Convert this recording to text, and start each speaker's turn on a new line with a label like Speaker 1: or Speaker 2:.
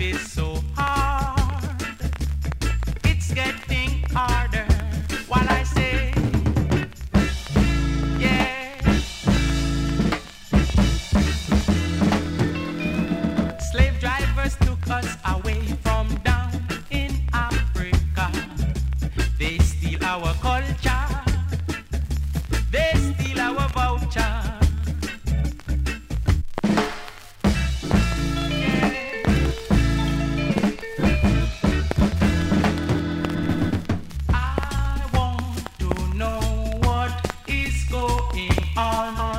Speaker 1: so hard. It's getting harder. While I say, yeah. Slave drivers took us away from down in Africa. They steal our culture. on.